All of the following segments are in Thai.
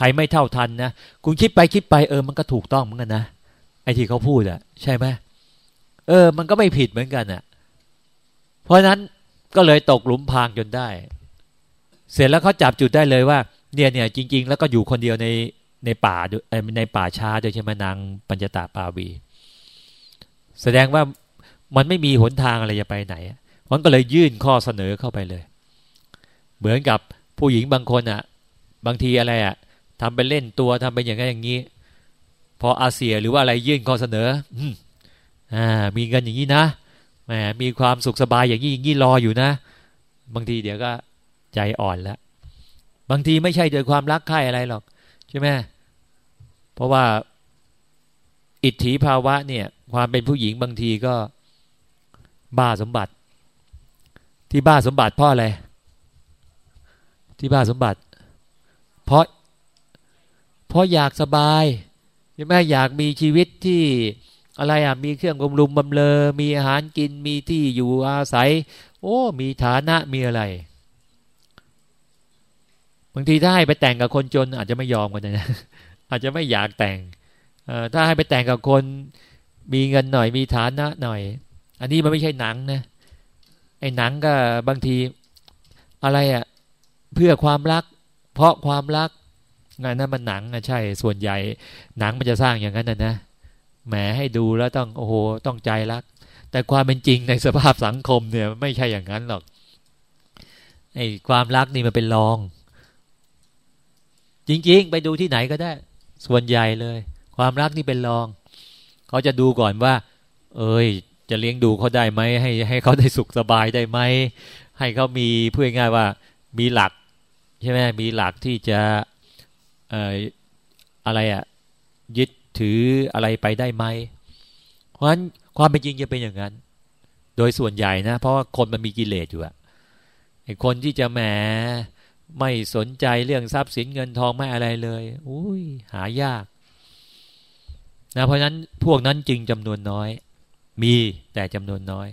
ครไม่เท่าทันนะคุณคิดไปคิดไปเออมันก็ถูกต้องเหมือนกันนะไอ้ที่เขาพูดอะใช่ไหมเออ มันก็ไม่ผิดเหมือนกันอะเพราะนั้นก็เลยตกหลุมพรางจนได้ เสร็จแล้วเขาจับจุดได้เลยว่า เนี่ยเนี่ยจริง ๆ แล้วก็อยู่คนเดียวในในป่าในป่าช้าโดยใช่ไหมนางปัญจตาปาวี แสดงว่ามันไม่มีหนทางอะไรจะไปไหนมันก็เลยยื่นข้อเสนอเข้าไปเลย เหมือนกับผู้หญิงบางคนอะ บางทีอะไรอะ ทำเป็นเล่นตัวทำเป็นอย่างนั้นอย่างนี้ พออาเซียหรือว่าอะไรยื่นข้อเสนออืมอ่ามีเงินอย่างนี้นะแหมมีความสุขสบายอย่างนี้อย่างนี้รออยู่นะ บางทีเดี๋ยวก็ใจอ่อนแล้วบางทีไม่ใช่โดยความรักใคร่อะไรหรอกใช่ไหมเพราะว่าอิทธิภาวะเนี่ย ความเป็นผู้หญิงบางทีก็บ้าสมบัติ ที่บ้าสมบัติเพราะอะไรที่บ้าสมบัติ เพราะ เพราะอยากสบายใช่ไหมอยากมีชีวิตที่อะไรอะมีเครื่องบำรุงบำเลอ มีอาหารกินมีที่อยู่อาศัย โอ้ มีฐานะมีอะไร บางทีถ้าให้ไปแต่งกับคนจน อาจจะไม่ยอมกันนะอาจจะไม่อยากแต่งถ้าให้ไปแต่งกับคนมีเงินหน่อยมีฐานะหน่อย อันนี้มันไม่ใช่หนังนะไอ้หนังก็บางทีอะไรอะ่ะเพื่อความรัก เพราะความรัก งานนั้นมันหนังอะใช่ ส่วนใหญ่หนังมันจะสร้างอย่างนั้นนะนะแหมให้ดูแล้วต้องโอ้โหต้องใจรัก แต่ความเป็นจริงในสภาพสังคมเนี่ย ไม่ใช่อย่างนั้นหรอกไอ้ความรักนี่มันเป็นรอง จริง ๆ ไปดูที่ไหนก็ได้ ส่วนใหญ่เลย ความรักนี่เป็นรอง เขาจะดูก่อนว่า เอ้ย จะเลี้ยงดูเขาได้ไหมให้ให้เขาได้สุขสบายได้ไหมให้เขามีพื่อง่ายว่ามีหลักใช่ไหมมีหลักที่จะ อะไรอะยึดถืออะไรไปได้ไหม เพราะฉะนั้นความเป็นจริงจะเป็นอย่างนั้น โดยส่วนใหญ่นะ เพราะว่าคนมันมีกิเลสอยู่อะไอคนที่จะแหมไม่สนใจเรื่องทรัพย์สินเงินทองไม่อะไรเลย อุ้ยหายากนะเพราะฉะนั้นพวกนั้นจริงจำนวนน้อย มีแต่จำนวนน้อย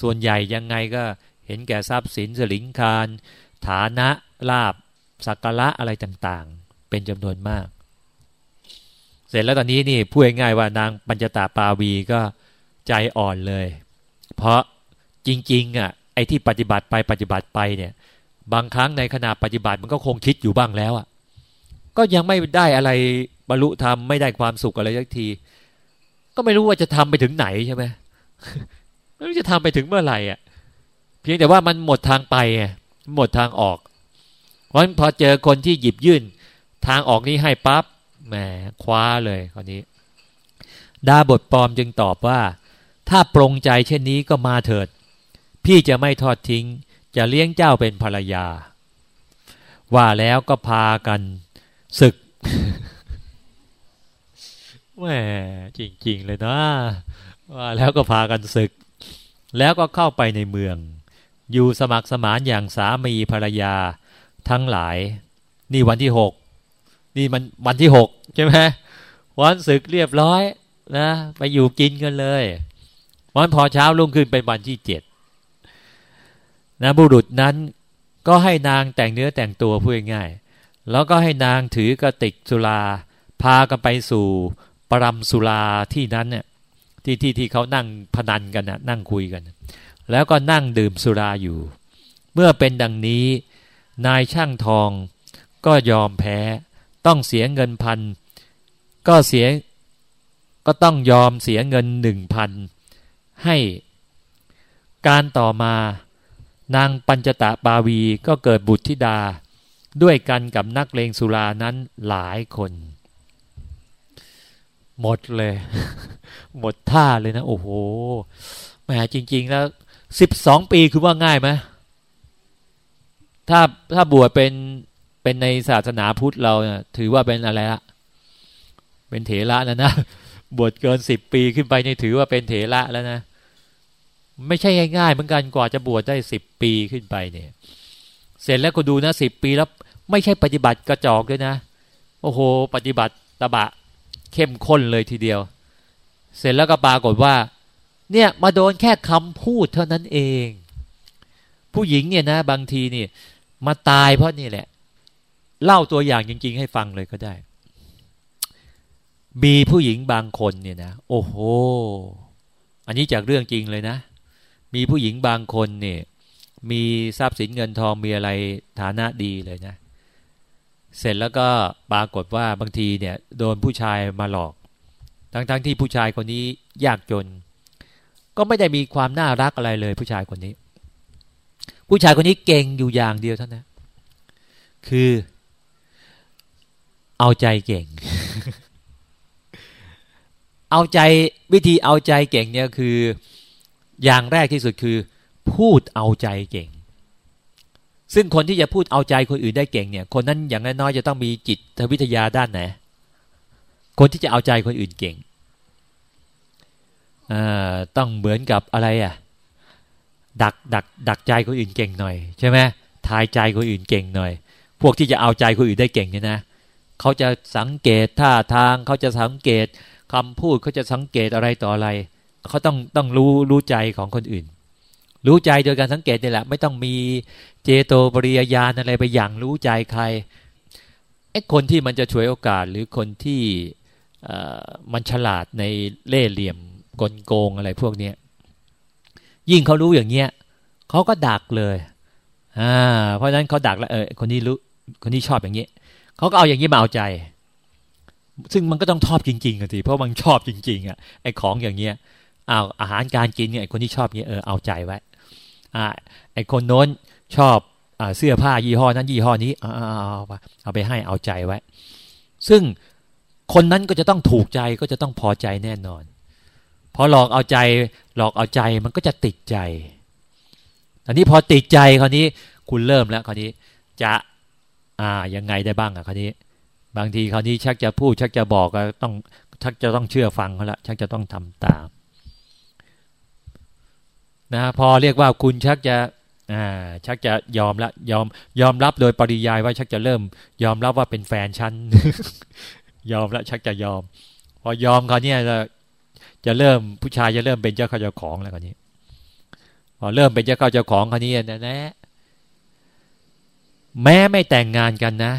ส่วนใหญ่ยังไงก็เห็นแก่ทรัพย์สินสลิงคารฐานะลาบสักการะอะไรต่าง เป็นจำนวนมาก เสร็จแล้วตอนนี้นี่พูดง่ายๆว่านางปัญจตาปาวีก็ใจอ่อนเลย เพราะจริงๆอะไอ้ที่ปฏิบัติไปปฏิบัติไปเนี่ย บางครั้งในขณะปฏิบัติมันก็คงคิดอยู่บ้างแล้วอะ ก็ยังไม่ได้อะไรบรรลุธรรมไม่ได้ความสุขอะไรสักที ก็ไม่รู้ว่าจะทำไปถึงไหนใช่ไหมไม่รู้จะทำไปถึงเมื่อไหร่อะ เพียงแต่ว่ามันหมดทางไปหมดทางออก เพราะพอเจอคนที่หยิบยื่น ทางออกนี้ให้ปับ๊บแหมคว้าเลยคนนี้ ดาบทปลอมจึงตอบว่า ถ้าปรงใจเช่นนี้ก็มาเถิด พี่จะไม่ทอดทิ้ง จะเลี้ยงเจ้าเป็นภรรยา ว่าแล้วก็พากันศึกแหมจริง ๆ เลยนะว่าแล้วก็พากันศึก แล้วก็เข้าไปในเมือง อยู่สมัครสมานอย่างสามีภรรยาทั้งหลาย นี่วันที่หก นี่มันวันที่หกใช่ไหมวันศึกเรียบร้อยนะไปอยู่กินกันเลยวันพอเช้าลุ่งขึ้นเป็นวันที่เจ็ดนะบุรุษนั้นก็ให้นางแต่งเนื้อแต่งตัวพูดง่ายแล้วก็ให้นางถือกระติกสุรา พากันไปสู่ปรำสุราที่นั้นเนี่ยที่ที่ที่เขานั่งพนันกันนะนั่งคุยกัน แล้วก็นั่งดื่มสุราอยู่ เมื่อเป็นดังนี้ นายช่างทองก็ยอมแพ้ ต้องเสียเงินพันก็เสียก็ต้องยอมเสียเงินหนึ่งพันให้การต่อมานางปัญจตะบาวีก็เกิดบุตรธิดา ด้วยกันกับนักเลงสุรานั้นหลายคน หมดเลย หมดท่าเลยนะ โอ้โหแหมจริง ๆ แล้วสิบสองปีคือว่าง่ายไหมถ้าถ้าบวชเป็น เป็นในศาสนาพุทธเราเนี่ยถือว่าเป็นอะไรละเป็นเถระแล้วนะบวชเกินสิบปีขึ้นไปนี่ถือว่าเป็นเถระแล้วนะไม่ใช่ง่ายๆเหมือนกันกว่าจะบวชได้สิบปีขึ้นไปเนี่ย เสร็จแล้วก็ดูนะสิบปีแล้วไม่ใช่ปฏิบัติกระจอกด้วยนะ โอ้โห ปฏิบัติตบะเข้มข้นเลยทีเดียว เสร็จแล้วก็ปรากฏว่า เนี่ยมาโดนแค่คำพูดเท่านั้นเอง ผู้หญิงเนี่ยนะ บางทีนี่มาตายเพราะนี่แหละ เล่าตัวอย่างจริง ๆ ให้ฟังเลยก็ได้ มีผู้หญิงบางคนเนี่ยนะ โอ้โห อันนี้จากเรื่องจริงเลยนะ มีผู้หญิงบางคนเนี่ย มีทรัพย์สินเงินทองมีอะไรฐานะดีเลยนะ เสร็จแล้วก็ปรากฏว่าบางทีเนี่ย โดนผู้ชายมาหลอก ทั้งๆทที่ผู้ชายคนนี้ยากจน ก็ไม่ได้มีความน่ารักอะไรเลย ผู้ชายคนนี้ ผู้ชายคนนี้เก่งอยู่อย่างเดียวเท่านั้นคือ เอาใจเก่ง เอาใจวิธีเอาใจเก่งเนี่ยคือ อย่างแรกที่สุดคือ พูดเอาใจเก่ง ซึ่งคนที่จะพูดเอาใจคนอื่นได้เก่งเนี่ย คนนั้นอย่างน้อยๆจะต้องมีจิตวิทยาด้านไหน คนที่จะเอาใจคนอื่นเก่งต้องเหมือนกับอะไรอะดักดักดักใจคนอื่นเก่งหน่อยใช่ไหมทายใจคนอื่นเก่งหน่อย พวกที่จะเอาใจคนอื่นได้เก่งเนี่ยนะ เขาจะสังเกตท่าทางเขาจะสังเกตคำพูดเขาจะสังเกตอะไรต่ออะไร เขาต้องต้องรู้รู้ใจของคนอื่น รู้ใจโดยการสังเกตนี่แหละ ไม่ต้องมีเจโตปริยญาณอะไรไปอย่างรู้ใจใครไอ้คนที่มันจะช่วยโอกาสหรือคนที่มันฉลาดในเล่ห์เหลี่ยมกลโกงอะไรพวกนี้ยยิ่งเขารู้อย่างเงี้ยเขาก็ดักเลยอ่าเพราะฉะนั้นเขาดักแล้วเออคนนี้รู้คนนี้ชอบอย่างเงี้ย เขาก็เอาอย่างนี้มาเอาใจ ซึ่งมันก็ต้องชอบจริงๆอะทีเพราะมันชอบจริง ๆอะไอ้ของอย่างเงี้ยเอาอาหารการกินเนี่ยคนที่ชอบเงี้ยเออเอาใจไว้อ่าไอ้คนโน้นชอบอ่าเสื้อผ้ายี่ห้อนั้นยี่ห้อนี้เอาเอาเอาไปให้เอาใจไว้ ซึ่งคนนั้นก็จะต้องถูกใจก็จะต้องพอใจแน่นอนพอหลอกเอาใจหลอกเอาใจมันก็จะติดใจอันนี้พอติดใจคราวนี้คุณเริ่มแล้วคราวนี้จะ อ่ายังไงได้บ้างอะคราวนี้ บางทีคราวนี้ชักจะพูดชักจะบอกก็ต้องชักจะต้องเชื่อฟังเขาละชักจะต้องทำตามนะพอเรียกว่าคุณชักจะอ่าชักจะยอมละยอมยอมรับโดยปริยายว่าชักจะเริ่ม ยอมรับว่าเป็นแฟนฉันยอมละชักจะยอม พอยอมเขาเนี่ยจะจะเริ่มผู้ชายจะเริ่มเป็นเจ้าข้าเจ้าของแล้วคนนี้ พอเริ่มเป็นเจ้าข้าเจ้าของคนนี้นะนะ แม้ไม่แต่งงานกันนะ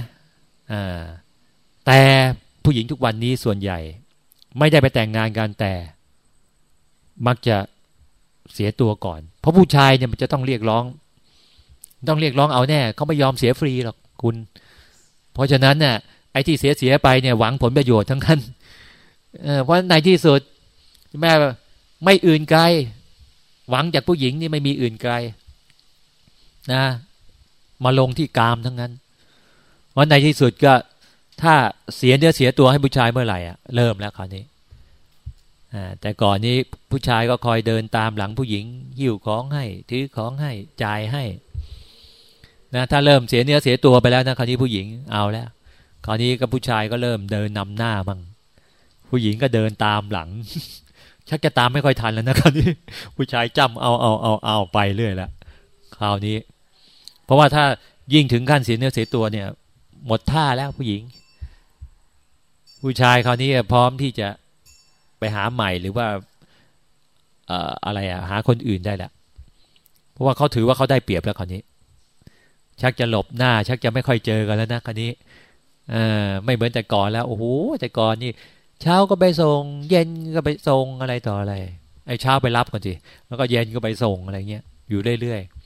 อ่าแต่ผู้หญิงทุกวันนี้ส่วนใหญ่ ไม่ได้ไปแต่งงานกันแต่ มักจะเสียตัวก่อน เพราะผู้ชายเนี่ยมันจะต้องเรียกร้อง ต้องเรียกร้องเอาแน่เขาไม่ยอมเสียฟรีหรอกคุณ เพราะฉะนั้นเนี่ยไอ้ที่เสียเสียไปเนี่ยหวังผลประโยชน์ทั้งนั้นเพราะในที่สุดแม่ไม่อื่นไกล หวังจากผู้หญิงนี่ไม่มีอื่นไกลนะ มาลงที่กามทั้งนั้นวันในที่สุดก็ถ้าเสียเนื้อเสียตัวให้ผู้ชายเมื่อไหร่อะเริ่มแล้วคราวนี้แต่ก่อนนี้ผู้ชายก็คอยเดินตามหลังผู้หญิง หิ้วของให้ถือของให้จ่ายให้นะถ้าเริ่มเสียเนื้อเสียตัวไปแล้วนะคราวนี้ผู้หญิงเอาแล้วคราวนี้ก็ผู้ชายก็เริ่มเดินนำหน้าบ้างผู้หญิงก็เดินตามหลัง ชักจะตามไม่ค่อยทันแล้วนะคราวนี้ ผู้ชายจำเอาเอาเอาเอาไปเรื่อยแล้วคราวนี้ พราะว่าถ้ายิ่งถึงขั้นเสียเนื้อเสียตัวเนี่ย หมดท่าแล้วผู้หญิง ผู้ชายคราวนี้พร้อมที่จะไปหาใหม่หรือว่าอะไรอะหาคนอื่นได้แล้วเพราะว่าเขาถือว่าเขาได้เปรียบแล้วคราวนี้ ชักจะหลบหน้า ชักจะไม่ค่อยเจอกันแล้วนะคราวนี้อไม่เหมือนแต่ก่อนแล้วโอ้โหแต่ก่อนนี่เช้าก็ไปส่ง เย็นก็ไปส่งอะไรต่ออะไรไอ้เช้าไปรับก่อนสิแล้วก็เย็นก็ไปส่งอะไรเงี้ยอยู่เรื่อยๆ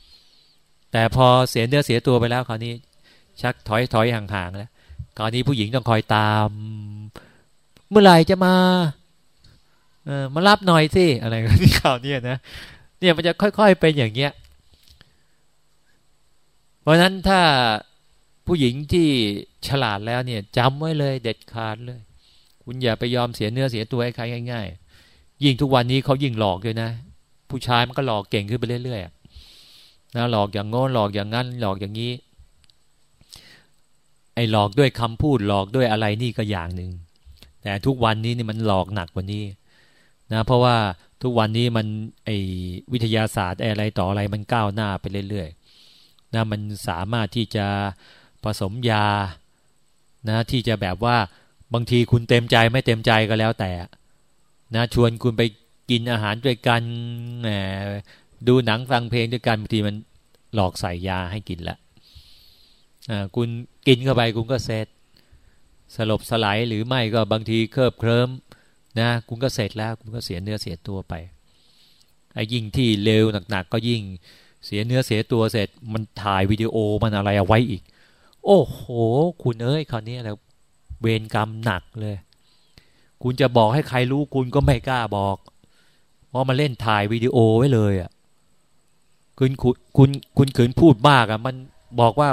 แต่พอเสียเนื้อเสียตัวไปแล้วคราวนี้ ชักถอยถอยห่างๆแล้วคราวนี้ผู้หญิงต้องคอยตาม เมื่อไหร่จะมาเออมารับหน่อยสิอะไรที่ข่าวนี้นะเนี่ยมันจะค่อยๆเป็นอย่างเงี้ย เพราะนั้นถ้าผู้หญิงที่ฉลาดแล้วเนี่ยจำไว้เลยเด็ดขาดเลย คุณอย่าไปยอมเสียเนื้อเสียตัวให้ใครง่าย ๆ ยิ่งทุกวันนี้เขายิ่งหลอกเลยนะ ผู้ชายมันก็หลอกเก่งขึ้นไปเรื่อยๆ นะหลอกอย่างโง้หลอกอย่างนั้น หลอกอย่างนี้ ไอ้หลอกด้วยคำพูดหลอกด้วยอะไรนี่ก็อย่างหนึ่งแต่ทุกวันนี้นี่มันหลอกหนักกว่านี้นะเพราะว่าทุกวันนี้มันไอ้วิทยาศาสตร์อะไรต่ออะไรมันก้าวหน้าไปเรื่อยๆนะมันสามารถที่จะผสมยานะที่จะแบบว่าบางทีคุณเต็มใจไม่เต็มใจก็แล้วแต่นะชวนคุณไปกินอาหารด้วยกันแหม ดูหนังฟังเพลงด้วยกันบางทีมันหลอกใส่ยาให้กินละอ่าคุณกินเข้าไปคุณก็เสร็จสลบสลายหรือไม่ก็บางทีเคลิบเคลิ้มนะคุณก็เสร็จแล้วคุณก็เสียเนื้อเสียตัวไปไอ้ยิ่งที่เร็วหนักๆก็ยิ่งเสียเนื้อเสียตัวเสร็จ มันถ่ายวิดีโอมันอะไรเอาไว้อีก โอ้โห คุณเอ้ยคราวนี้แล้วเวรกรรมหนักเลย คุณจะบอกให้ใครรู้คุณก็ไม่กล้าบอก เพราะมันเล่นถ่ายวิดีโอไว้เลยอะ คุณคุณคุณคุณขืนพูดมากอะ มันบอกว่า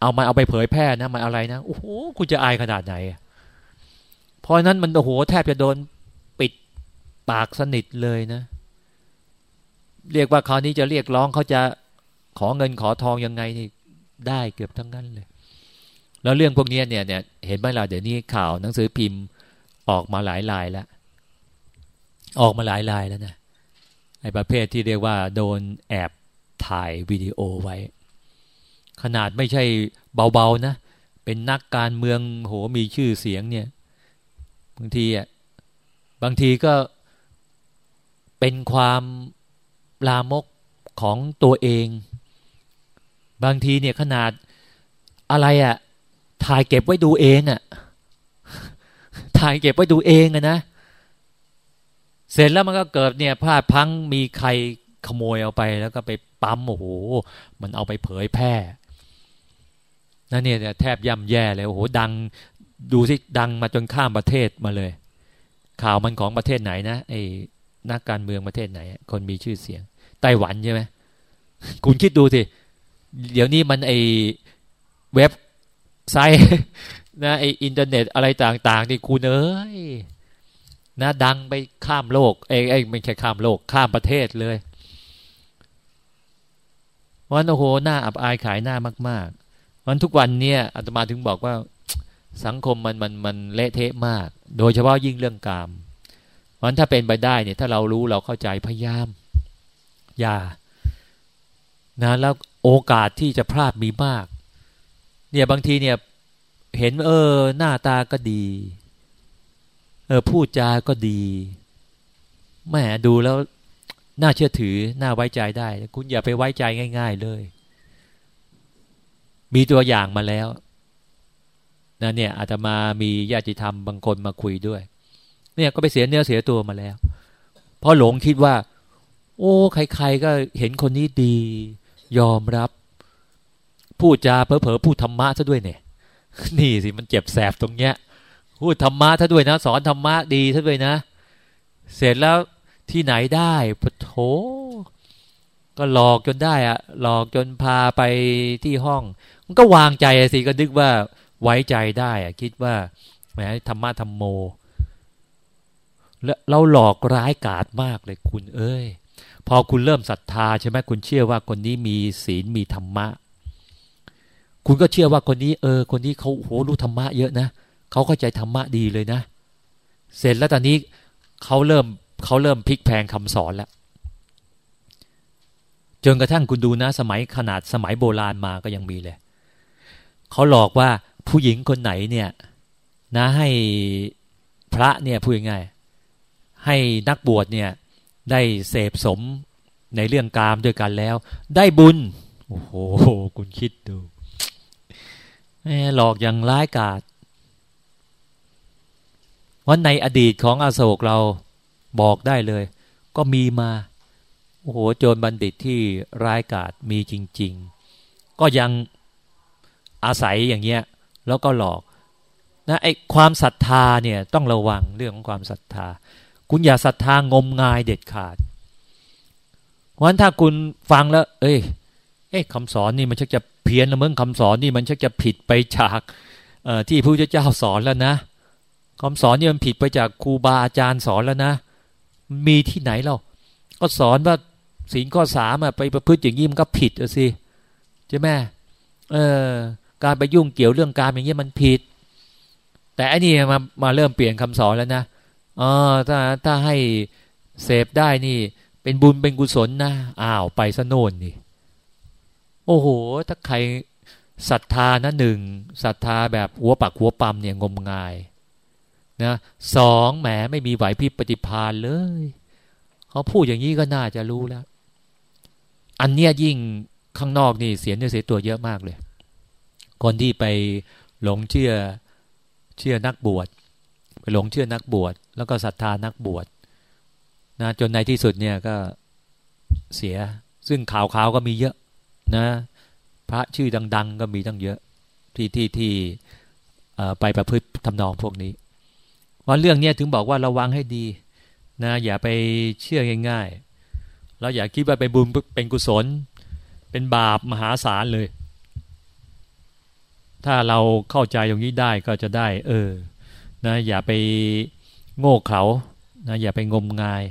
เอามาเอาไปเผยแพร่นะมันอะไรนะโอ้โหคุณจะอายขนาดไหนเพราะนั้นมันโอ้โหแทบจะโดนปิดปากสนิทเลยนะ เรียกว่าคราวนี้จะเรียกร้องเขาจะขอเงินขอทองยังไงนี่ได้เกือบทั้งนั้นเลย แล้วเรื่องพวกนี้เนี่ยเนี่ยเห็นไหมล่ะเดี๋ยวนี้ข่าวหนังสือพิมพ์ออกมาหลายลายแล้วออกมาหลายลายแล้วนะ ไอ้ประเภทที่เรียกว่าโดนแอบถ่ายวิดีโอไว้ ขนาดไม่ใช่เบาๆนะ เป็นนักการเมืองโหมีชื่อเสียงเนี่ย บางทีอะบางทีก็เป็นความลามกของตัวเอง บางทีเนี่ยขนาดอะไรอะ่ะถ่ายเก็บไว้ดูเองอะ่ะถ่ายเก็บไว้ดูเองอะนะ เสร็จแล้วมันก็เกิดเนี่ยพลาดพังมีใครขโมยเอาไปแล้วก็ไปปั๊มโอ้โหมันเอาไปเผยแพร่นั่นเนี่ยแทบย่ำแย่เลยโอ้โหดังดูสิดังมาจนข้ามประเทศมาเลย ข่าวมันของประเทศไหนนะไอ้นักการเมืองประเทศไหน คนมีชื่อเสียงไต้หวันใช่ไหมคุณคิดดูสิเดี๋ยวนี้มันไอเว็บไซต์นะไออินเทอร์เน็ตอะไรต่างๆที่คุณเอ้ย นะดังไปข้ามโลกไอ้ไอ้ไม่ใช่ข้ามโลกข้ามประเทศเลยวันโอ้โหหน้าอับอายขายหน้ามากๆวันทุกวันเนี่ยอาตมาถึงบอกว่าสังคมมันมันมันเละเทะมาก โดยเฉพาะยิ่งเรื่องกามวันถ้าเป็นไปได้เนี่ย ถ้าเรารู้เราเข้าใจพยายาม อย่า นะแล้วโอกาสที่จะพลาดมีมาก เนี่ยบางทีเนี่ย เห็นเออหน้าตาก็ดี เออพูดจาก็ดีแหมดูแล้วน่าเชื่อถือน่าไว้ใจได้ คุณอย่าไปไว้ใจง่าย ๆเลย มีตัวอย่างมาแล้วนะเนี่ยอาตมามีญาติธรรมบางคนมาคุยด้วย เนี่ยก็ไปเสียเนื้อเสียตัวมาแล้ว เพราะหลงคิดว่า โอ้ใครๆก็เห็นคนนี้ดี ยอมรับ พูดจาเผลอๆพูดธรรมะซะด้วยเนี่ย นี่สิมันเจ็บแสบตรงเนี้ย พูดธรรมะถ้าด้วยนะ สอนธรรมะดีถ้าด้วยนะ เสร็จแล้วที่ไหนได้ปะโถก็หลอกจนได้อะหลอกจนพาไปที่ห้อง มันก็วางใจสิก็นึกว่าไว้ใจได้อะคิดว่าแหมธรรมะธรรมโมแล้วเราหลอกร้ายกาจมากเลยคุณเอ้ย พอคุณเริ่มศรัทธาใช่ไหมคุณเชื่อว่าคนนี้มีศีลมีธรรมะ คุณก็เชื่อว่าคนนี้ เออ คนนี้เขาโหรู้ธรรมะเยอะนะเขาเข้าใจธรรมะดีเลยนะ เสร็จแล้วตอนนี้เขาเริ่มเขาเริ่มพลิกแพงคำสอนแล้วจนกระทั่งคุณดูนะสมัยขนาดสมัยโบราณมาก็ยังมีเลยเขาหลอกว่าผู้หญิงคนไหนเนี่ยนะให้พระเนี่ยพูดง่ายให้นักบวชเนี่ยได้เสพสมในเรื่องกามด้วยกันแล้ว ได้บุญ โอ้โห คุณคิดดูหลอกอย่างร้ายกาจ วันในอดีตของอโศกเราบอกได้เลย ก็มีมาโอ้โหโจรบัณฑิตที่ร้ายกาจมีจริง ๆ ก็ยังอาศัยอย่างเงี้ยแล้วก็หลอกนะไอความศรัทธาเนี่ยต้องระวังเรื่องของความศรัทธา คุณอย่าศรัทธางมงายเด็ดขาดเพราะฉะนั้นถ้าคุณฟังแล้ว เอ้ยเอ้คำสอนนี่มันชักจะเพี้ยนละเมื่อคำสอนนี่มันชักจะผิดไปจากที่พระเจ้าสอนแล้วนะ คำสอนนี่มันผิดไปจากครูบาอาจารย์สอนแล้วนะ มีที่ไหนเราก็สอนว่าศีลข้อสามอะไปประพฤติอย่างนี้มันก็ผิดสิใช่ไหมเออ การไปยุ่งเกี่ยวเรื่องการอย่างนี้มันผิด แต่อันนี้มามาเริ่มเปลี่ยนคำสอนแล้วนะอ๋อถ้าถ้าให้เสพได้นี่ เป็นบุญเป็นกุศลนะอ้าวไปซะโน่นนี่ โอ้โห ถ้าใครศรัทธานะหนึ่งศรัทธาแบบหัวปักหัวปั๊มเนี่ยงมงาย นะสองแหมไม่มีไหวพริบปฏิพานเลยเขาพูดอย่างนี้ก็น่าจะรู้แล้ว อันเนี้ยยิ่งข้างนอกนี่เสียเนื้อเสียตัวเยอะมากเลย คนที่ไปหลงเชื่อเชื่อนักบวชไปหลงเชื่อนักบวชแล้วก็ศรัทธานักบวชนะจนในที่สุดเนี่ยก็เสีย ซึ่งข่าวข่าวก็มีเยอะนะ พระชื่อดัง ๆ ก็มีตั้งเยอะ ที่ที่ที่ไปประพฤติทำนองพวกนี้ วันเรื่องนี้ถึงบอกว่าระวังให้ดีนะอย่าไปเชื่อง่ายๆเราอย่าคิดว่าเป็นบุญเป็นกุศล เป็นบาปมหาศาลเลย ถ้าเราเข้าใจอย่างนี้ได้ก็จะได้ เออนะอย่าไปโง่เขลานะอย่าไปงมงาย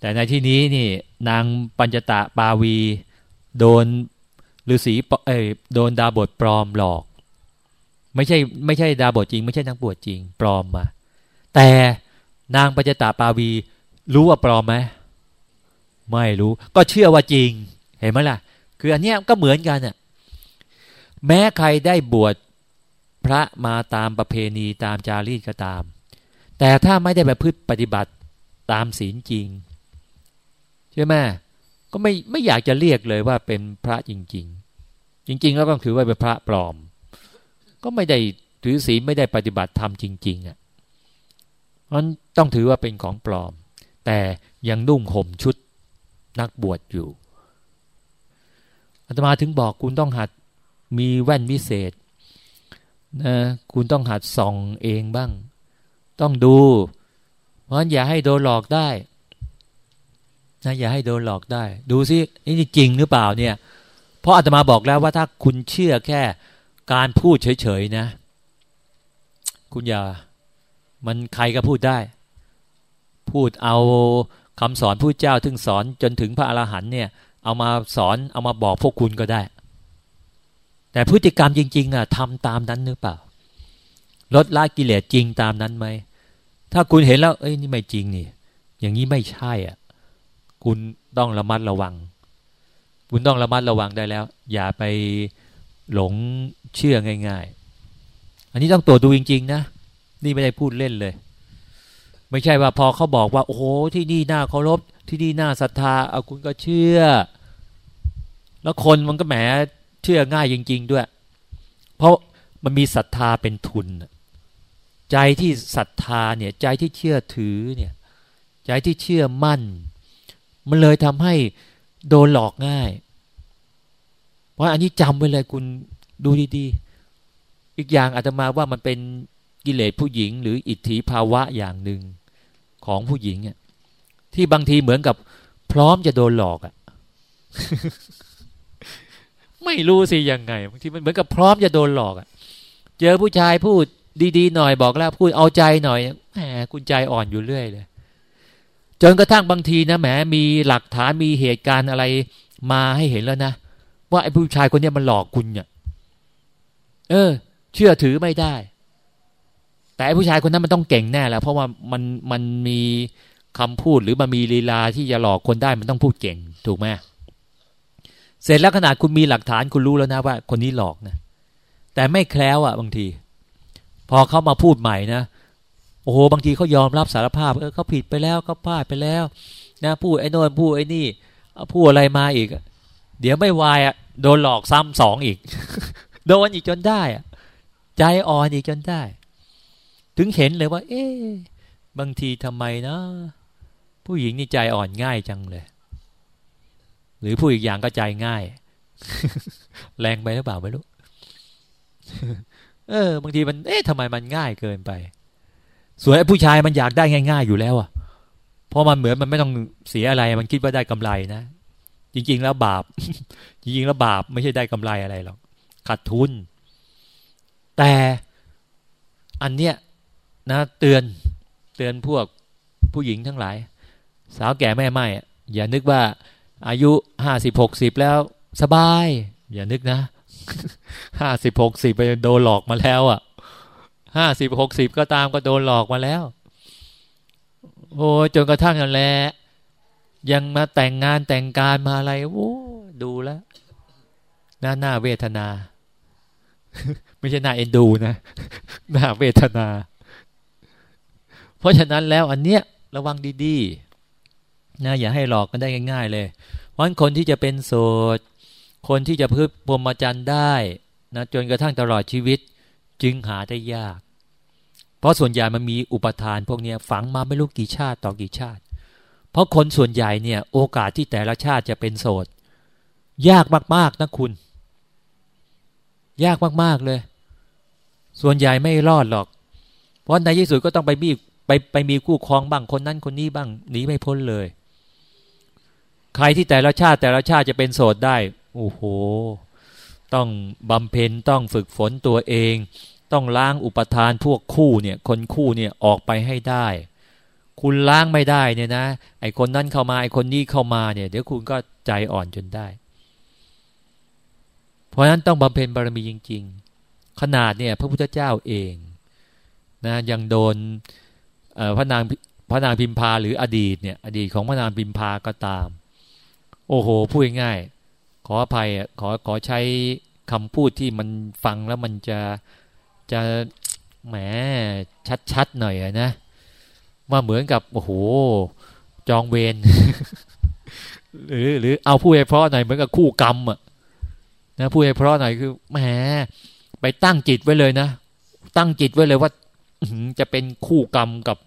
แต่ในที่นี้นี่นางปัญจตะปาวี โดนฤาษีเอ้โดนดาบทปลอมหลอก ไม่ใช่ไม่ใช่ดาบทจริง ไม่ใช่นักบวชจริง ปลอมมา แต่นางปัจจตาปาวี รู้ว่าปลอมไหมไม่รู้ ก็เชื่อว่าจริง เห็นไหมล่ะ คืออันเนี้ยก็เหมือนกันน่ะแม้ใครได้บวชพระมาตามประเพณีตามจารีตก็ตาม แต่ถ้าไม่ได้ประพฤติปฏิบัติตามศีลจริงใช่ไหมก็ไม่ไม่อยากจะเรียกเลยว่าเป็นพระจริง ๆ จริง ๆ แล้วก็ถือว่าเป็นพระปลอม ก็ไม่ได้ถือศีลไม่ได้ปฏิบัติธรรมจริง ๆ อะ มันต้องถือว่าเป็นของปลอม แต่ยังนุ่งห่มชุดนักบวชอยู่อาตมาถึงบอกคุณต้องหัดมีแว่นวิเศษนะคุณต้องหัดส่องเองบ้าง ต้องดู เพราะฉะนั้นอย่าให้โดนหลอกได้นะอย่าให้โดนหลอกได้ ดูซินี่จริงหรือเปล่าเนี่ย เพราะอาตมาบอกแล้วว่าถ้าคุณเชื่อแค่การพูดเฉยๆนะ คุณอย่า มันใครก็พูดได้ พูดเอาคำสอนผู้เจ้าถึงสอนจนถึงพระอรหันต์เนี่ย เอามาสอนเอามาบอกพวกคุณก็ได้ แต่พฤติกรรมจริง ๆอะทำตามนั้นหรือเปล่า ลดละกิเลสจริงตามนั้นไหมถ้าคุณเห็นแล้ว เอ้ยนี่ไม่จริงนี่อย่างนี้ไม่ใช่อะ คุณต้องระมัดระวัง คุณต้องระมัดระวังได้แล้ว อย่าไปหลงเชื่อง่าย ๆ อันนี้ต้องตรวจดูจริง ๆ นะ นี่ไม่ได้พูดเล่นเลย ไม่ใช่ว่าพอเขาบอกว่า โอ้โหที่นี่น่าเคารพที่นี่น่าศรัทธาเอาคุณก็เชื่อ แล้วคนมันก็แหมเชื่อง่ายจริง ๆ ด้วย เพราะมันมีศรัทธาเป็นทุน ใจที่ศรัทธาเนี่ย ใจที่เชื่อถือเนี่ย ใจที่เชื่อมั่น มันเลยทำให้โดนหลอกง่าย เพราะอันนี้จำไว้เลยคุณดูดีๆ อีกอย่างอาตมาว่ามันเป็น กิเลสผู้หญิง หรืออิทธิภาวะอย่างหนึ่งของผู้หญิงอะที่บางทีเหมือนกับพร้อมจะโดนหลอกอะไม่รู้สิยังไงบางทีมันเหมือนกับพร้อมจะโดนหลอกอะ เจอผู้ชายพูดดีๆหน่อยบอกแล้วพูดเอาใจหน่อยแหมคุณใจอ่อนอยู่เรื่อยเลยจนกระทั่งบางทีนะแหมมีหลักฐานมีเหตุการณ์อะไรมาให้เห็นแล้วนะว่าไอ้ผู้ชายคนนี้มันหลอกคุณเนี่ยเออ เชื่อถือไม่ได้ แต่ผู้ชายคนนั้นมันต้องเก่งแน่แล้วเพราะว่ามันมันมีคำพูดหรือมันมีลีลาที่จะหลอกคนได้มันต้องพูดเก่งถูกไหมเสร็จแล้วขนาดคุณมีหลักฐานคุณรู้แล้วนะว่า คนนี้หลอกนะแต่ไม่แคล้วอะบางที พอเขามาพูดใหม่นะโอ้โหบางทีเขายอมรับสารภาพเออเขาผิดไปแล้วเขาพลาดไปแล้ว นะพูดไอ้นนพูดไอ้นี่พูดอะไรมาอีก เดี๋ยวไม่วายอะโดนหลอกซ้ำสองอีก โดนอีกจนได้อะใจอ่อนอีกจนได้ ถึงเห็นเลยว่า เอ๊บางทีทำไมนะ ผู้หญิงนี่ใจอ่อนง่ายจังเลย หรือผู้อีกอย่างก็ใจง่าย แรงไปหรือเปล่าไม่รู้เออบางทีมันเอ๊ะทำไมมันง่ายเกินไป ส่วนไอ้ผู้ชายมันอยากได้ง่าย ๆ อยู่แล้วอะเพราะมันเหมือนมันไม่ต้องเสียอะไร มันคิดว่าได้กำไรนะจริง ๆ แล้วบาป จริงๆแล้วบาปไม่ใช่ได้กำไรอะไรหรอกขาดทุน แต่อันเนี้ย นะเตือนเตือนพวกผู้หญิงทั้งหลาย สาวแก่แม่ไม่อย่านึกว่าอายุห้าสิบหกสิบแล้วสบาย อย่านึกนะห้าสิบหกสิบไปโดนหลอกมาแล้วอะห้าสิบหกสิบก็ตามก็โดนหลอกมาแล้ว โอ้จนกระทั่งนั่นแหละยังมาแต่งงานแต่งการมาอะไรโอ้ดูแล้วน่าหน้าเวทนา ไม่ใช่หน้าเอ็นดูนะ หน้าเวทนา เพราะฉะนั้นแล้วอันเนี้ยระวังดีๆนะอย่าให้หลอกกันได้ง่าย ๆ เลยเพราะคนที่จะเป็นโสดคนที่จะพึ่งพรหมจรรย์ได้นะจนกระทั่งตลอดชีวิตจึงหาได้ยาก เพราะส่วนใหญ่มันมีอุปทาน พวกนี้ฝังมาไม่รู้กี่ชาติต่อกี่ชาติ เพราะคนส่วนใหญ่เนี่ย โอกาสที่แต่ละชาติจะเป็นโสด ยากมากๆนะคุณ ยากมากๆเลย ส่วนใหญ่ไม่รอดหรอก เพราะในที่สุดก็ต้องไปมี ไปไปมีคู่ครองบ้างคนนั้นคนนี้บ้างหนีไม่พ้นเลย ใครที่แต่ละชาติแต่ละชาติจะเป็นโสดได้โอ้โห ต้องบำเพ็ญต้องฝึกฝนตัวเอง ต้องล้างอุปทานพวกคู่เนี่ยคนคู่เนี่ยออกไปให้ได้ คุณล้างไม่ได้เนี่ยนะไอคนนั้นเข้ามาไอคนนี้เข้ามาเนี่ย เดี๋ยวคุณก็ใจอ่อนจนได้ เพราะนั้นต้องบำเพ็ญบารมีจริง ๆ ขนาดเนี่ยพระพุทธเจ้าเองนะยังโดน พระนางพระนางพิมพาหรืออดีตเนี่ยอดีตของพระนางพิมพาก็ตาม โอ้โหพูดง่ายขออภัยขอขอใช้คำพูดที่มันฟังแล้วมันจะจะแหมชัดๆหน่อยนะว่าเหมือนกับโอ้โหจองเวรหรือหรือเอาผู้ให้เพราะหน่อยเหมือนกับคู่กรรมอะนะผู้ให้เพราะหน่อยคือแหมไปตั้งจิตไว้เลยนะ ตั้งจิตไว้เลยว่า จะเป็นคู่กรรมกับ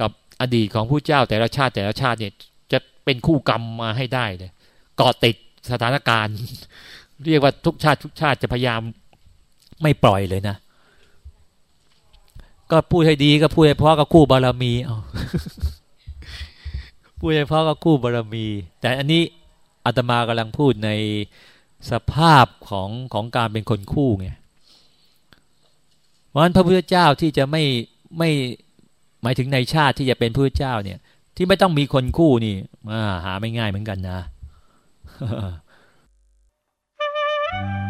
กับอดีตของผู้เจ้าแต่ละชาติแต่ละชาติเนี่ย จะเป็นคู่กรรมมาให้ได้เลยก่อติดสถานการณ์ เรียกว่าทุกชาติทุกชาติจะพยายามไม่ปล่อยเลยนะ ก็พูดให้ดีก็พูดให้เพราะก็คู่บารมีเอาพูดให้เพราะก็คู่บารมี แต่อันนี้อาตมากำลังพูดในสภาพของของการเป็นคนคู่ไง เพราะฉะนั้นพระพุทธเจ้าที่จะไม่ไม่หมายถึงในชาติที่จะเป็นพระเจ้าเนี่ย ที่ไม่ต้องมีคนคู่นี่หาไม่ง่ายเหมือนกันนะ Thank you.